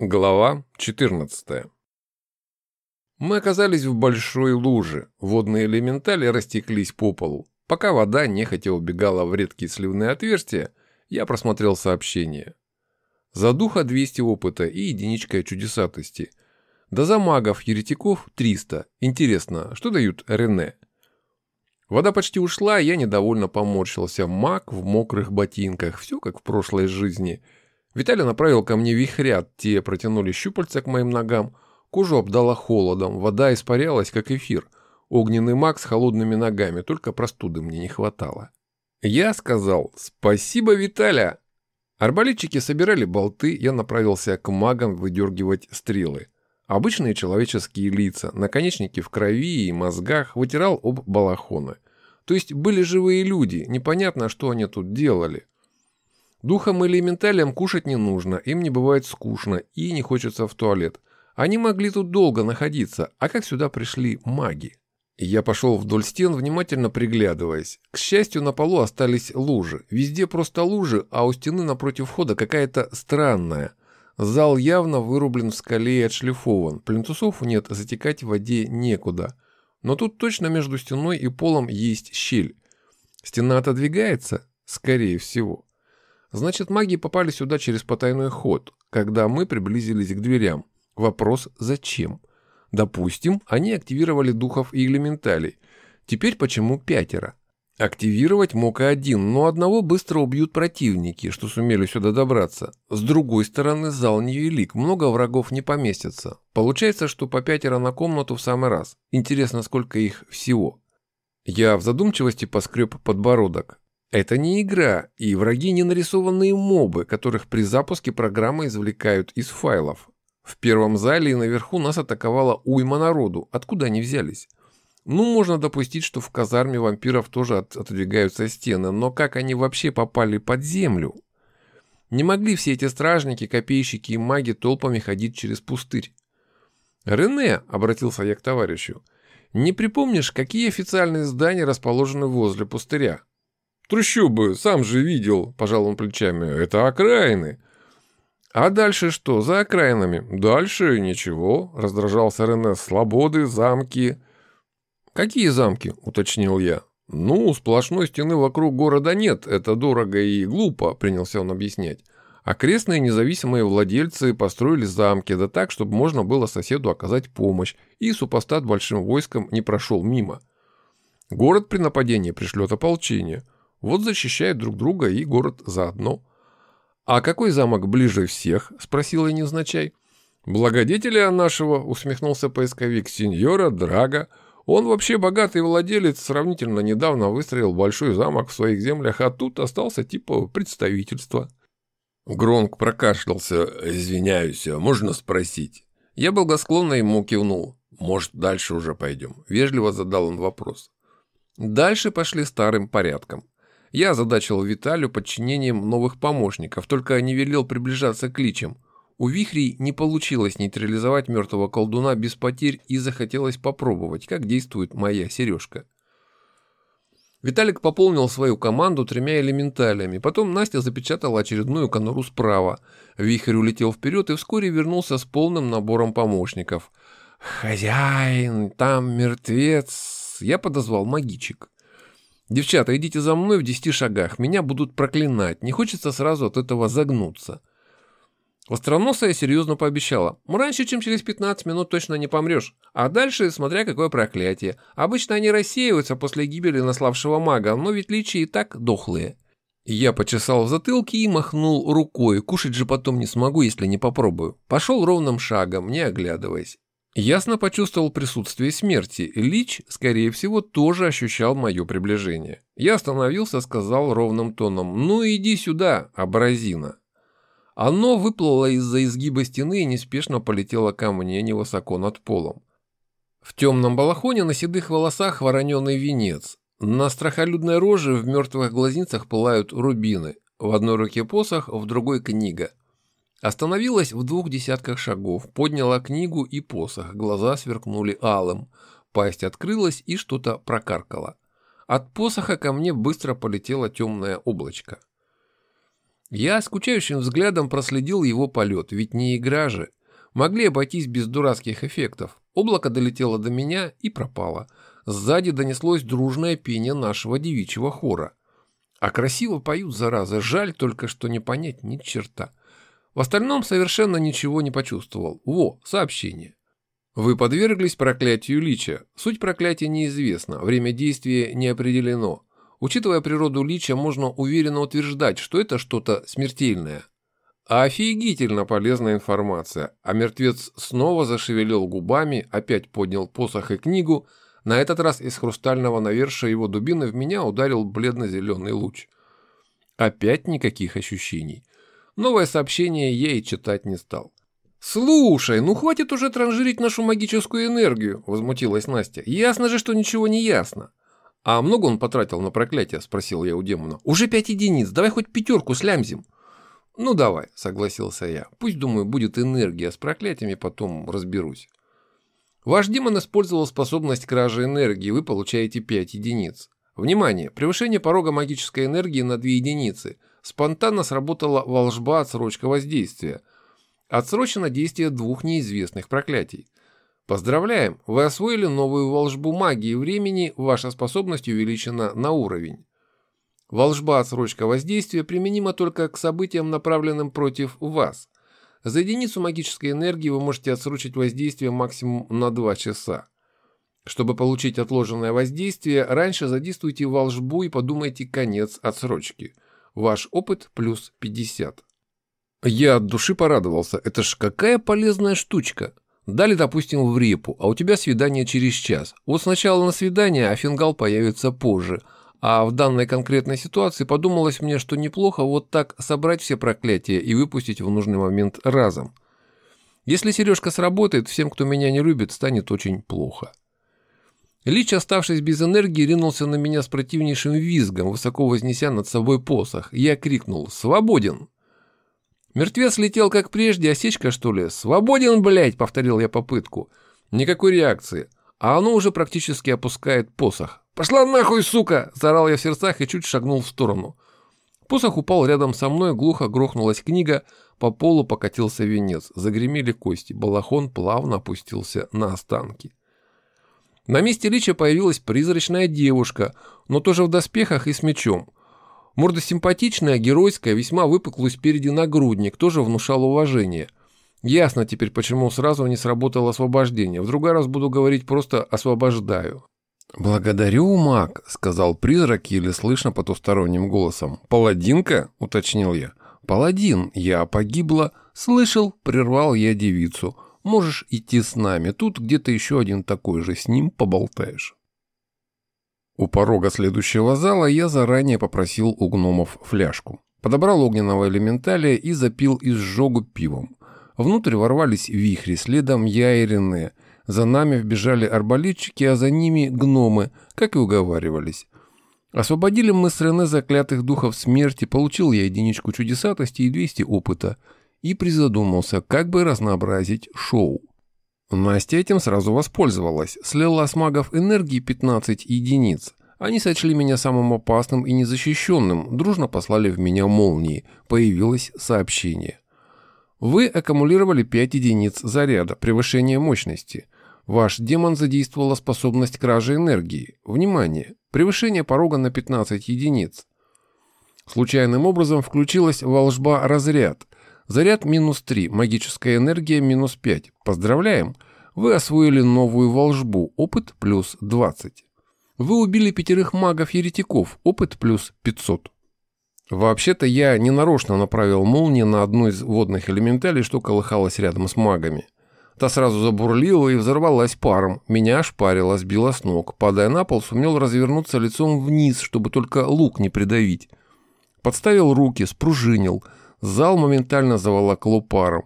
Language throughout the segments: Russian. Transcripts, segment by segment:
Глава 14 Мы оказались в большой луже. Водные элементали растеклись по полу. Пока вода нехотя убегала в редкие сливные отверстия, я просмотрел сообщение. За духа 200 опыта и единичка чудесатости. Да за магов, еретиков 300. Интересно, что дают Рене? Вода почти ушла, я недовольно поморщился. Маг в мокрых ботинках. Все как в прошлой жизни – Виталий направил ко мне вихрят, те протянули щупальца к моим ногам, кожу обдала холодом, вода испарялась, как эфир. Огненный маг с холодными ногами, только простуды мне не хватало. Я сказал «Спасибо, Виталя!» Арбалетчики собирали болты, я направился к магам выдергивать стрелы. Обычные человеческие лица, наконечники в крови и мозгах, вытирал об балахоны. То есть были живые люди, непонятно, что они тут делали. Духам или менталям кушать не нужно, им не бывает скучно и не хочется в туалет. Они могли тут долго находиться, а как сюда пришли маги? Я пошел вдоль стен, внимательно приглядываясь. К счастью, на полу остались лужи. Везде просто лужи, а у стены напротив входа какая-то странная. Зал явно вырублен в скале и отшлифован. Плинтусов нет, затекать в воде некуда. Но тут точно между стеной и полом есть щель. Стена отодвигается? Скорее всего. Значит, маги попали сюда через потайной ход, когда мы приблизились к дверям. Вопрос «зачем?». Допустим, они активировали духов и элементалей. Теперь почему пятеро? Активировать мог и один, но одного быстро убьют противники, что сумели сюда добраться. С другой стороны, зал невелик, много врагов не поместится. Получается, что по пятеро на комнату в самый раз. Интересно, сколько их всего. Я в задумчивости поскреб подбородок. Это не игра, и враги не нарисованные мобы, которых при запуске программы извлекают из файлов. В первом зале и наверху нас атаковала уйма народу. Откуда они взялись? Ну, можно допустить, что в казарме вампиров тоже от, отодвигаются стены, но как они вообще попали под землю? Не могли все эти стражники, копейщики и маги толпами ходить через пустырь. «Рене», — обратился я к товарищу, — «не припомнишь, какие официальные здания расположены возле пустыря?» Трущобы, сам же видел, пожал он плечами, это окраины. А дальше что, за окраинами? Дальше ничего, раздражался Рене, слободы, замки. Какие замки, уточнил я. Ну, сплошной стены вокруг города нет, это дорого и глупо, принялся он объяснять. Окрестные независимые владельцы построили замки, да так, чтобы можно было соседу оказать помощь, и супостат большим войском не прошел мимо. Город при нападении пришлет ополчение – вот защищают друг друга и город заодно. «А какой замок ближе всех?» – спросил я невзначай. «Благодетеля нашего», – усмехнулся поисковик, – «сеньора Драга. Он вообще богатый владелец, сравнительно недавно выстроил большой замок в своих землях, а тут остался типа представительства». Гронк прокашлялся. «Извиняюсь, можно спросить?» Я благосклонно ему кивнул. «Может, дальше уже пойдем?» Вежливо задал он вопрос. Дальше пошли старым порядком. Я озадачил Виталию подчинением новых помощников, только не велел приближаться к личам. У вихрей не получилось нейтрализовать мертвого колдуна без потерь и захотелось попробовать, как действует моя сережка. Виталик пополнил свою команду тремя элементалями, потом Настя запечатала очередную конуру справа. Вихрь улетел вперед и вскоре вернулся с полным набором помощников. «Хозяин, там мертвец!» Я подозвал магичек. «Девчата, идите за мной в десяти шагах, меня будут проклинать, не хочется сразу от этого загнуться». Остроносая серьезно пообещала. «Раньше, чем через 15 минут точно не помрешь. А дальше, смотря какое проклятие. Обычно они рассеиваются после гибели наславшего мага, но ведь личи и так дохлые». Я почесал в затылке и махнул рукой. Кушать же потом не смогу, если не попробую. Пошел ровным шагом, не оглядываясь. Ясно почувствовал присутствие смерти. Лич, скорее всего, тоже ощущал мое приближение. Я остановился, сказал ровным тоном «Ну иди сюда, абразина». Оно выплыло из-за изгиба стены и неспешно полетело ко мне невысоко над полом. В темном балахоне на седых волосах вороненый венец. На страхолюдной роже в мертвых глазницах пылают рубины. В одной руке посох, в другой книга. Остановилась в двух десятках шагов, подняла книгу и посох, глаза сверкнули алым, пасть открылась и что-то прокаркала. От посоха ко мне быстро полетело темное облачко. Я скучающим взглядом проследил его полет, ведь не игра же. Могли обойтись без дурацких эффектов. Облако долетело до меня и пропало. Сзади донеслось дружное пение нашего девичьего хора. А красиво поют, зараза, жаль только, что не понять ни черта. В остальном совершенно ничего не почувствовал. Во, сообщение. Вы подверглись проклятию лича. Суть проклятия неизвестна, время действия не определено. Учитывая природу лича, можно уверенно утверждать, что это что-то смертельное. Офигительно полезная информация. А мертвец снова зашевелил губами, опять поднял посох и книгу. На этот раз из хрустального навершия его дубины в меня ударил бледно-зеленый луч. Опять никаких ощущений. Новое сообщение и читать не стал. «Слушай, ну хватит уже транжирить нашу магическую энергию», – возмутилась Настя. «Ясно же, что ничего не ясно». «А много он потратил на проклятие?» – спросил я у демона. «Уже пять единиц, давай хоть пятерку слямзим». «Ну давай», – согласился я. «Пусть, думаю, будет энергия, с проклятиями потом разберусь». Ваш демон использовал способность кражи энергии, вы получаете 5 единиц. Внимание! Превышение порога магической энергии на 2 единицы. Спонтанно сработала волжба отсрочка воздействия – Отсрочено действие двух неизвестных проклятий. Поздравляем, вы освоили новую волшбу магии времени, ваша способность увеличена на уровень. Волжба отсрочка воздействия применима только к событиям, направленным против вас. За единицу магической энергии вы можете отсрочить воздействие максимум на 2 часа. Чтобы получить отложенное воздействие, раньше задействуйте волжбу и подумайте конец отсрочки. Ваш опыт плюс 50. Я от души порадовался. Это ж какая полезная штучка. Дали, допустим, в репу, а у тебя свидание через час. Вот сначала на свидание, а фингал появится позже. А в данной конкретной ситуации подумалось мне, что неплохо вот так собрать все проклятия и выпустить в нужный момент разом. Если сережка сработает, всем, кто меня не любит, станет очень плохо. Лич, оставшись без энергии, ринулся на меня с противнейшим визгом, высоко вознеся над собой посох. Я крикнул «Свободен!» Мертвец летел как прежде, осечка что ли? «Свободен, блядь!» — повторил я попытку. Никакой реакции. А оно уже практически опускает посох. «Пошла нахуй, сука!» — заорал я в сердцах и чуть шагнул в сторону. Посох упал рядом со мной, глухо грохнулась книга, по полу покатился венец, загремели кости, балахон плавно опустился на останки. На месте Лича появилась призрачная девушка, но тоже в доспехах и с мечом. Морда симпатичная, геройская, весьма выпуклый спереди нагрудник, тоже внушал уважение. Ясно теперь, почему сразу не сработало освобождение. В другой раз буду говорить просто «освобождаю». «Благодарю, маг», — сказал призрак, еле слышно потусторонним голосом. «Паладинка?» — уточнил я. «Паладин, я погибла». «Слышал», — прервал я девицу. «Можешь идти с нами. Тут где-то еще один такой же. С ним поболтаешь». У порога следующего зала я заранее попросил у гномов фляжку. Подобрал огненного элементалия и запил изжогу пивом. Внутрь ворвались вихри, следом я и Рене. За нами вбежали арбалетчики, а за ними гномы, как и уговаривались. Освободили мы с Рене заклятых духов смерти, получил я единичку чудесатости и 200 опыта. И призадумался, как бы разнообразить шоу. Настя этим сразу воспользовалась, слила с магов энергии 15 единиц. Они сочли меня самым опасным и незащищенным, дружно послали в меня молнии. Появилось сообщение. Вы аккумулировали 5 единиц заряда, превышение мощности. Ваш демон задействовала способность кражи энергии. Внимание! Превышение порога на 15 единиц. Случайным образом включилась волжба «Разряд», Заряд минус 3, магическая энергия минус 5. Поздравляем! Вы освоили новую волжбу, опыт плюс 20. Вы убили пятерых магов-еретиков, опыт плюс 500. Вообще-то я ненарочно направил молнию на одну из водных элементалей, что колыхалось рядом с магами. Та сразу забурлила и взорвалась паром. Меня ошпарило, сбила с ног. Падая на пол, сумел развернуться лицом вниз, чтобы только лук не придавить. Подставил руки, спружинил – Зал моментально заволокло паром.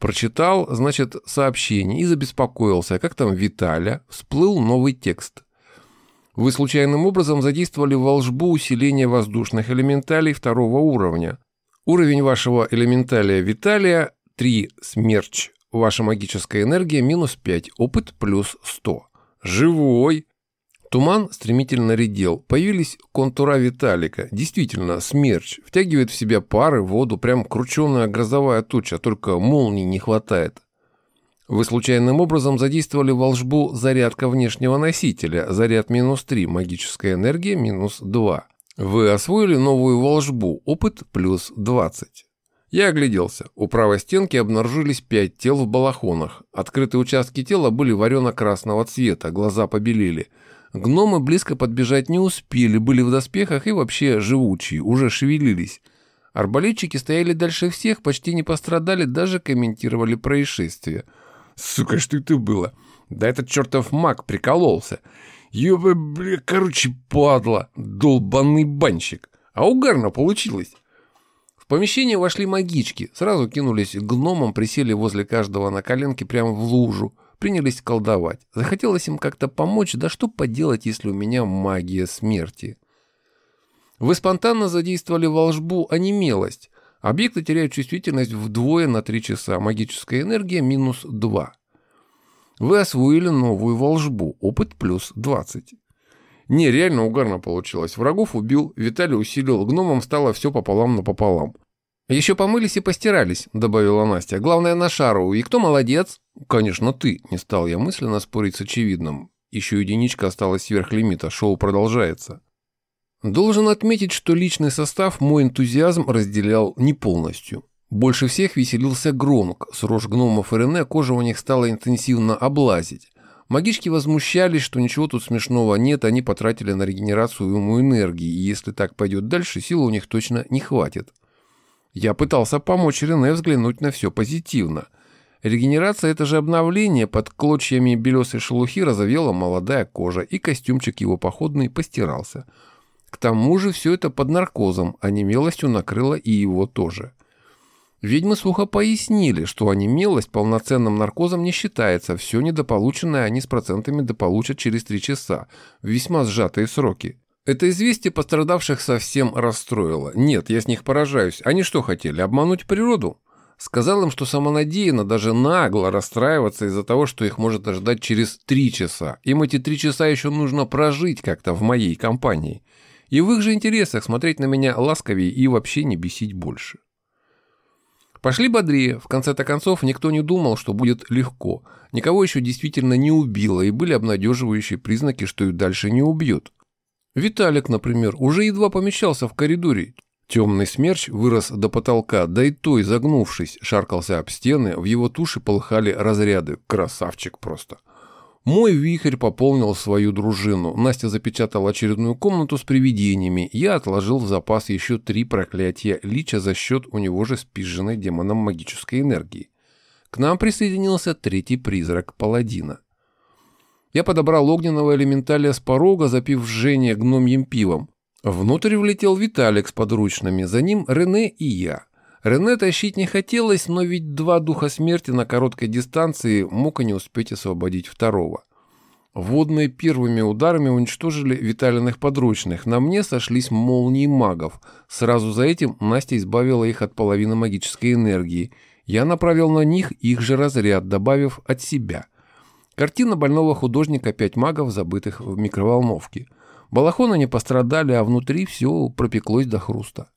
Прочитал, значит, сообщение и забеспокоился, как там Виталя, всплыл новый текст. Вы случайным образом задействовали волжбу усиления воздушных элементалей второго уровня. Уровень вашего элементалия Виталия 3 смерч. Ваша магическая энергия минус 5, опыт плюс 100. Живой! Туман стремительно редел. Появились контура Виталика. Действительно, смерч. Втягивает в себя пары, воду, прям крученая грозовая туча, только молний не хватает. Вы случайным образом задействовали волшбу зарядка внешнего носителя, заряд минус 3, магическая энергия минус 2. Вы освоили новую волшбу, опыт плюс 20. Я огляделся. У правой стенки обнаружились пять тел в балахонах. Открытые участки тела были варено-красного цвета, глаза побелели. Гномы близко подбежать не успели, были в доспехах и вообще живучие, уже шевелились. Арбалетчики стояли дальше всех, почти не пострадали, даже комментировали происшествие. Сука, что это было? Да этот чертов маг прикололся. Ёбы, бля, короче, падла, долбанный банщик. А угарно получилось. В помещение вошли магички, сразу кинулись к гномам, присели возле каждого на коленке прямо в лужу, принялись колдовать. Захотелось им как-то помочь, да что поделать, если у меня магия смерти. Вы спонтанно задействовали волшбу «Онемелость». Объекты теряют чувствительность вдвое на 3 часа, магическая энергия минус 2. Вы освоили новую волшбу, опыт плюс 20. Не, реально угарно получилось. Врагов убил, Виталий усилил, гномам стало все пополам напополам. «Еще помылись и постирались», — добавила Настя. «Главное, на шару. И кто молодец?» «Конечно, ты», — не стал я мысленно спорить с очевидным. Еще единичка осталась сверх лимита, шоу продолжается. Должен отметить, что личный состав мой энтузиазм разделял не полностью. Больше всех веселился Гронк. С рож гномов и Рене кожа у них стала интенсивно облазить. Магички возмущались, что ничего тут смешного нет, они потратили на регенерацию ему энергии, и если так пойдет дальше, силы у них точно не хватит. Я пытался помочь Рене взглянуть на все позитивно. Регенерация – это же обновление, под клочьями белесой шелухи разовела молодая кожа, и костюмчик его походный постирался. К тому же все это под наркозом, а немелостью накрыло и его тоже. Ведьмы сухо пояснили, что онемелость полноценным наркозом не считается, все недополученное они с процентами дополучат через три часа, в весьма сжатые сроки. Это известие пострадавших совсем расстроило. Нет, я с них поражаюсь. Они что хотели, обмануть природу? Сказал им, что самонадеянно, даже нагло расстраиваться из-за того, что их может ожидать через три часа. Им эти три часа еще нужно прожить как-то в моей компании. И в их же интересах смотреть на меня ласковее и вообще не бесить больше. Пошли бодрее. В конце-то концов, никто не думал, что будет легко. Никого еще действительно не убило, и были обнадеживающие признаки, что и дальше не убьют. Виталик, например, уже едва помещался в коридоре. Темный смерч вырос до потолка, да и то, изогнувшись, шаркался об стены, в его туши полыхали разряды. Красавчик просто. Мой вихрь пополнил свою дружину. Настя запечатала очередную комнату с привидениями. Я отложил в запас еще три проклятия Лича за счет у него же спизженной демоном магической энергии. К нам присоединился третий призрак Паладина. Я подобрал огненного элементалия с порога, запив жжение гномьим пивом. Внутрь влетел Виталик с подручными, за ним Рене и я. Рене тащить не хотелось, но ведь два духа смерти на короткой дистанции мог и не успеть освободить второго. Водные первыми ударами уничтожили Виталиных подручных. На мне сошлись молнии магов. Сразу за этим Настя избавила их от половины магической энергии. Я направил на них их же разряд, добавив от себя. Картина больного художника «Пять магов, забытых в микроволновке». Балахоны не пострадали, а внутри все пропеклось до хруста.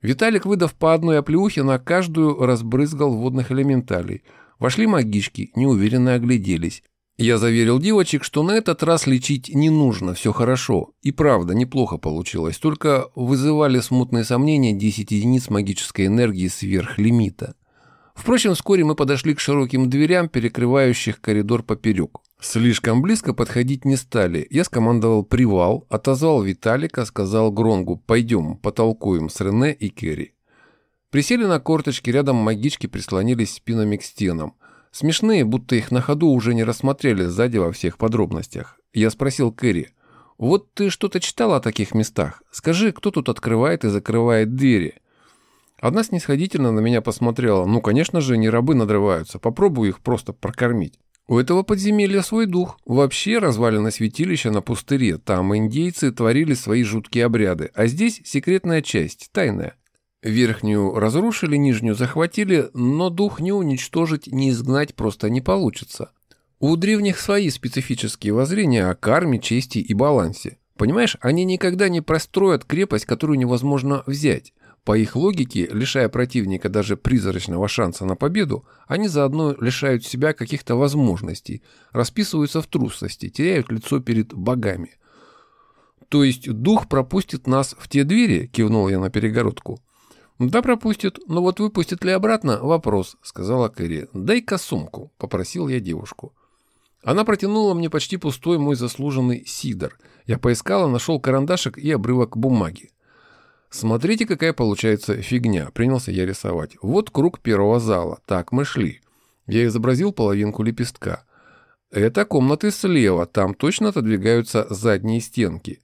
Виталик, выдав по одной оплеухе, на каждую разбрызгал водных элементалей. Вошли магички, неуверенно огляделись. Я заверил девочек, что на этот раз лечить не нужно, все хорошо. И правда, неплохо получилось, только вызывали смутные сомнения 10 единиц магической энергии сверх лимита. Впрочем, вскоре мы подошли к широким дверям, перекрывающих коридор поперек. Слишком близко подходить не стали. Я скомандовал «Привал», отозвал Виталика, сказал Гронгу «Пойдем, потолкуем с Рене и Керри». Присели на корточки, рядом магички прислонились спинами к стенам. Смешные, будто их на ходу уже не рассмотрели сзади во всех подробностях. Я спросил Кэрри, «Вот ты что-то читал о таких местах? Скажи, кто тут открывает и закрывает двери?» Одна снисходительно на меня посмотрела. «Ну, конечно же, не рабы надрываются. Попробую их просто прокормить». У этого подземелья свой дух. Вообще развалено святилище на пустыре. Там индейцы творили свои жуткие обряды. А здесь секретная часть, тайная. Верхнюю разрушили, нижнюю захватили, но дух не уничтожить, не изгнать просто не получится. У древних свои специфические воззрения о карме, чести и балансе. Понимаешь, они никогда не простроят крепость, которую невозможно взять. По их логике, лишая противника даже призрачного шанса на победу, они заодно лишают себя каких-то возможностей, расписываются в трусости, теряют лицо перед богами. «То есть дух пропустит нас в те двери?» – кивнул я на перегородку. «Да, пропустит, но вот выпустит ли обратно – вопрос», – сказала Кэрри. «Дай-ка сумку», – попросил я девушку. Она протянула мне почти пустой мой заслуженный сидор. Я поискала, нашел карандашик и обрывок бумаги. Смотрите, какая получается фигня, принялся я рисовать. Вот круг первого зала, так мы шли. Я изобразил половинку лепестка. Это комнаты слева, там точно отодвигаются задние стенки.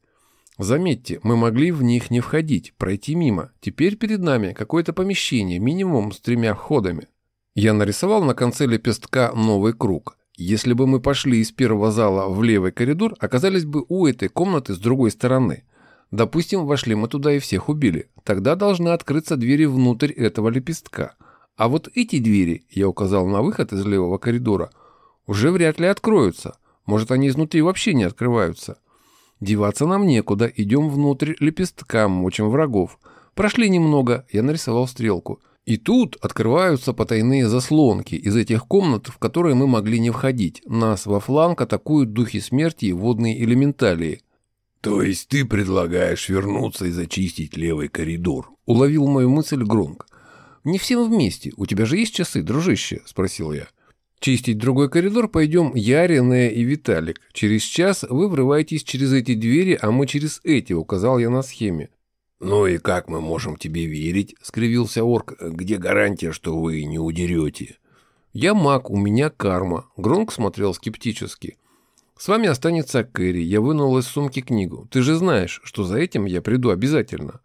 Заметьте, мы могли в них не входить, пройти мимо. Теперь перед нами какое-то помещение, минимум с тремя входами. Я нарисовал на конце лепестка новый круг. Если бы мы пошли из первого зала в левый коридор, оказались бы у этой комнаты с другой стороны. Допустим, вошли мы туда и всех убили. Тогда должны открыться двери внутрь этого лепестка. А вот эти двери, я указал на выход из левого коридора, уже вряд ли откроются. Может, они изнутри вообще не открываются. Деваться нам некуда, идем внутрь лепестка, мочим врагов. Прошли немного, я нарисовал стрелку. И тут открываются потайные заслонки из этих комнат, в которые мы могли не входить. Нас во фланг атакуют духи смерти и водные элементалии. «То есть ты предлагаешь вернуться и зачистить левый коридор?» — уловил мою мысль Гронк. «Не всем вместе. У тебя же есть часы, дружище?» — спросил я. «Чистить другой коридор пойдем я, Рене и Виталик. Через час вы врываетесь через эти двери, а мы через эти», — указал я на схеме. «Ну и как мы можем тебе верить?» — скривился орк. «Где гарантия, что вы не удерете?» «Я маг, у меня карма». Гронк смотрел скептически. «С вами останется Кэрри. Я вынул из сумки книгу. Ты же знаешь, что за этим я приду обязательно».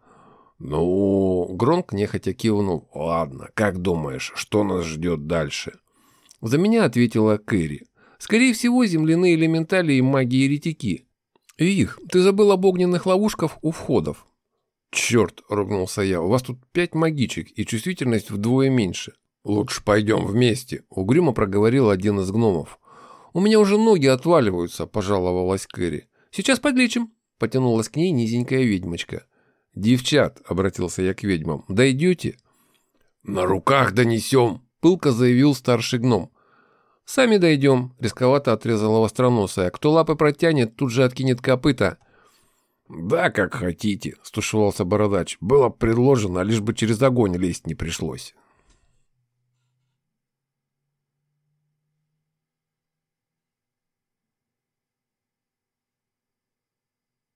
«Ну...» — Гронк нехотя кивнул. «Ладно, как думаешь, что нас ждет дальше?» За меня ответила Кэрри. «Скорее всего, земляные элементали и маги-еретики. Вих, ты забыл об огненных ловушках у входов». «Черт!» — ругнулся я. «У вас тут пять магичек, и чувствительность вдвое меньше». «Лучше пойдем вместе», — угрюмо проговорил один из гномов. «У меня уже ноги отваливаются», — пожаловалась Кэрри. «Сейчас подлечим», — потянулась к ней низенькая ведьмочка. «Девчат», — обратился я к ведьмам, — «дойдете?» «На руках донесем», — пылко заявил старший гном. «Сами дойдем», — рисковато отрезала востроносая. «Кто лапы протянет, тут же откинет копыта». «Да, как хотите», — стушевался бородач. «Было предложено, лишь бы через огонь лезть не пришлось».